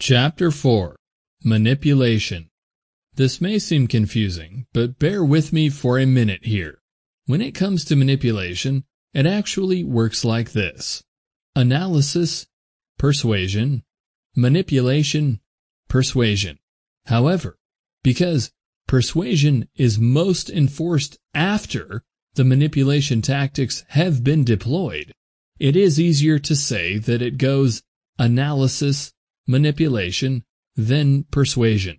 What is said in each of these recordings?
Chapter 4 Manipulation This may seem confusing, but bear with me for a minute here. When it comes to manipulation, it actually works like this. Analysis, persuasion, manipulation, persuasion. However, because persuasion is most enforced after the manipulation tactics have been deployed, it is easier to say that it goes analysis, manipulation, then persuasion.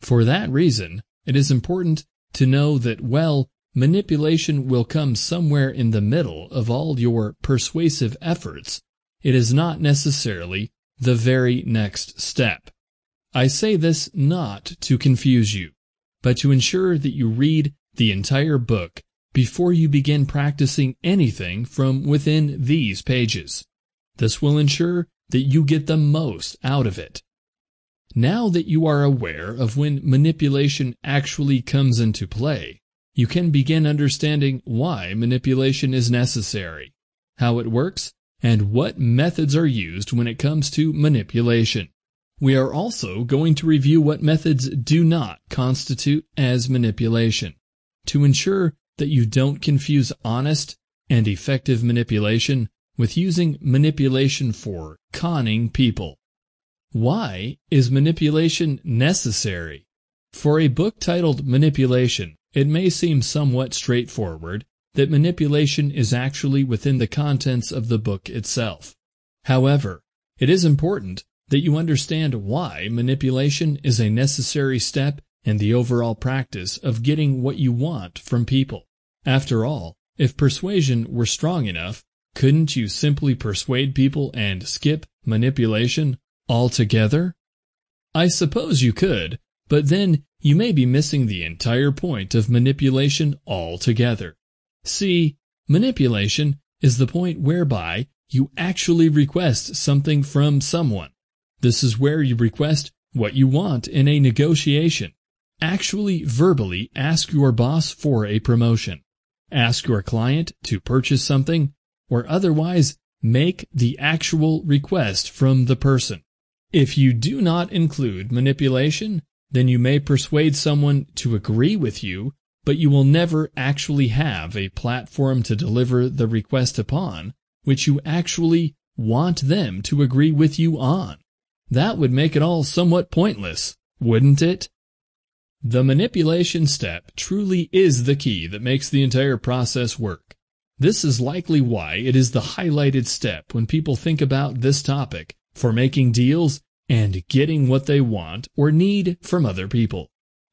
For that reason, it is important to know that, well, manipulation will come somewhere in the middle of all your persuasive efforts. It is not necessarily the very next step. I say this not to confuse you, but to ensure that you read the entire book before you begin practicing anything from within these pages. This will ensure that you get the most out of it. Now that you are aware of when manipulation actually comes into play, you can begin understanding why manipulation is necessary, how it works, and what methods are used when it comes to manipulation. We are also going to review what methods do not constitute as manipulation to ensure that you don't confuse honest and effective manipulation with using manipulation for conning people. Why is manipulation necessary? For a book titled Manipulation, it may seem somewhat straightforward that manipulation is actually within the contents of the book itself. However, it is important that you understand why manipulation is a necessary step in the overall practice of getting what you want from people. After all, if persuasion were strong enough, couldn't you simply persuade people and skip manipulation altogether? I suppose you could, but then you may be missing the entire point of manipulation altogether. See, manipulation is the point whereby you actually request something from someone. This is where you request what you want in a negotiation. Actually verbally ask your boss for a promotion. Ask your client to purchase something or otherwise make the actual request from the person. If you do not include manipulation, then you may persuade someone to agree with you, but you will never actually have a platform to deliver the request upon, which you actually want them to agree with you on. That would make it all somewhat pointless, wouldn't it? The manipulation step truly is the key that makes the entire process work. This is likely why it is the highlighted step when people think about this topic for making deals and getting what they want or need from other people.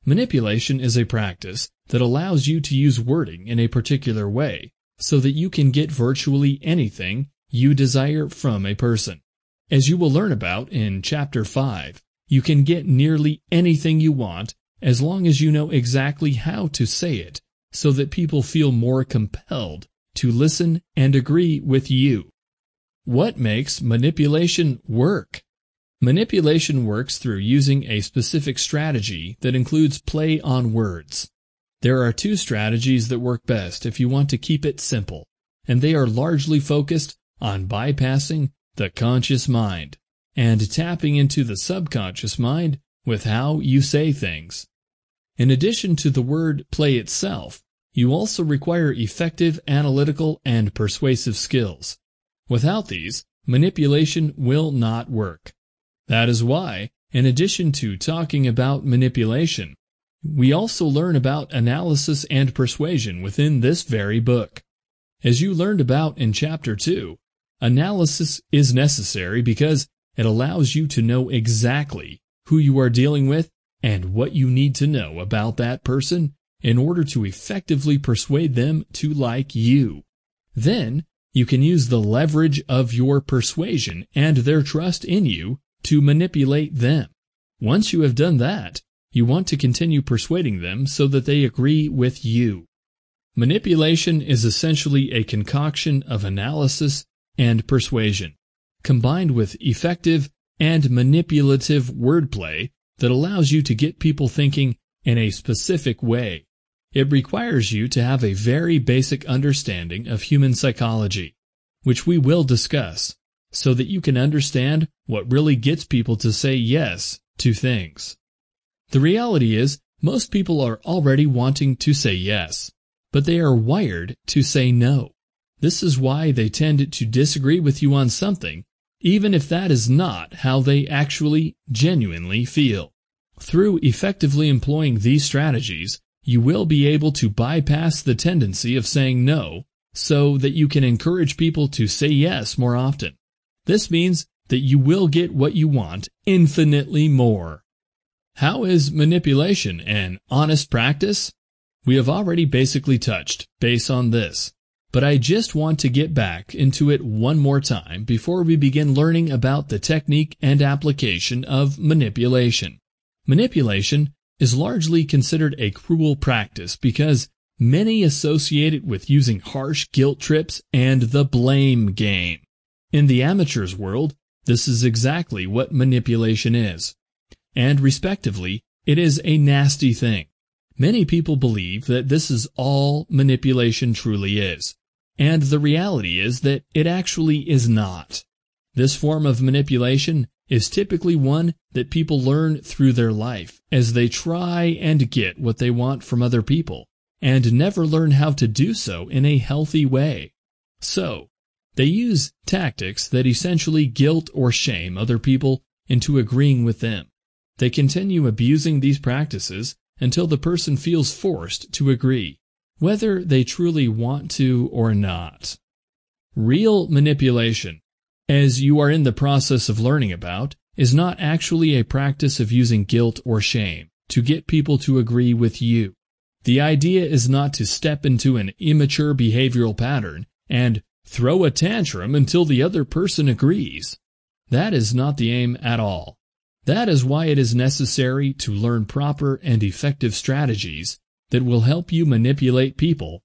Manipulation is a practice that allows you to use wording in a particular way so that you can get virtually anything you desire from a person. As you will learn about in Chapter 5, you can get nearly anything you want as long as you know exactly how to say it so that people feel more compelled to listen and agree with you. What makes manipulation work? Manipulation works through using a specific strategy that includes play on words. There are two strategies that work best if you want to keep it simple, and they are largely focused on bypassing the conscious mind and tapping into the subconscious mind with how you say things. In addition to the word play itself, you also require effective analytical and persuasive skills. Without these, manipulation will not work. That is why, in addition to talking about manipulation, we also learn about analysis and persuasion within this very book. As you learned about in Chapter 2, analysis is necessary because it allows you to know exactly who you are dealing with and what you need to know about that person in order to effectively persuade them to like you. Then, you can use the leverage of your persuasion and their trust in you to manipulate them. Once you have done that, you want to continue persuading them so that they agree with you. Manipulation is essentially a concoction of analysis and persuasion, combined with effective and manipulative wordplay that allows you to get people thinking in a specific way. It requires you to have a very basic understanding of human psychology, which we will discuss. so that you can understand what really gets people to say yes to things. The reality is, most people are already wanting to say yes, but they are wired to say no. This is why they tend to disagree with you on something, even if that is not how they actually genuinely feel. Through effectively employing these strategies, you will be able to bypass the tendency of saying no so that you can encourage people to say yes more often. This means that you will get what you want infinitely more. How is manipulation an honest practice? We have already basically touched base on this, but I just want to get back into it one more time before we begin learning about the technique and application of manipulation. Manipulation is largely considered a cruel practice because many associate it with using harsh guilt trips and the blame game. In the amateur's world, this is exactly what manipulation is. And respectively, it is a nasty thing. Many people believe that this is all manipulation truly is. And the reality is that it actually is not. This form of manipulation is typically one that people learn through their life as they try and get what they want from other people and never learn how to do so in a healthy way. So, they use tactics that essentially guilt or shame other people into agreeing with them. They continue abusing these practices until the person feels forced to agree, whether they truly want to or not. Real manipulation as you are in the process of learning about, is not actually a practice of using guilt or shame to get people to agree with you. The idea is not to step into an immature behavioral pattern and throw a tantrum until the other person agrees. That is not the aim at all. That is why it is necessary to learn proper and effective strategies that will help you manipulate people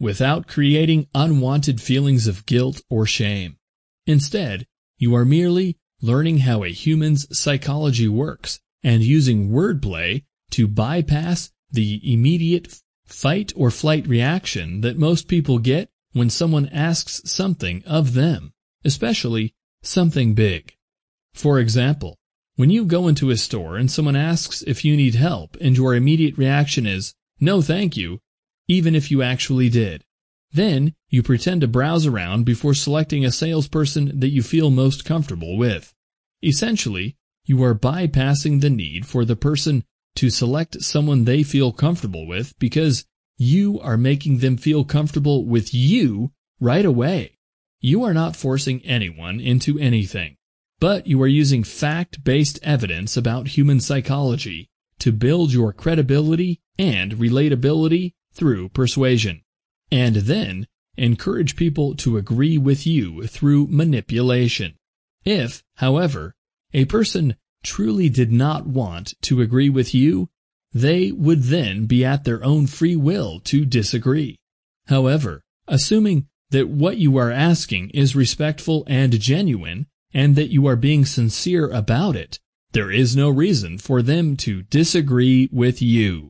without creating unwanted feelings of guilt or shame. Instead, you are merely learning how a human's psychology works and using wordplay to bypass the immediate fight or flight reaction that most people get when someone asks something of them, especially something big. For example, when you go into a store and someone asks if you need help and your immediate reaction is, no thank you, even if you actually did. Then, you pretend to browse around before selecting a salesperson that you feel most comfortable with. Essentially, you are bypassing the need for the person to select someone they feel comfortable with because you are making them feel comfortable with you right away. You are not forcing anyone into anything, but you are using fact-based evidence about human psychology to build your credibility and relatability through persuasion and then encourage people to agree with you through manipulation. If, however, a person truly did not want to agree with you, they would then be at their own free will to disagree. However, assuming that what you are asking is respectful and genuine, and that you are being sincere about it, there is no reason for them to disagree with you.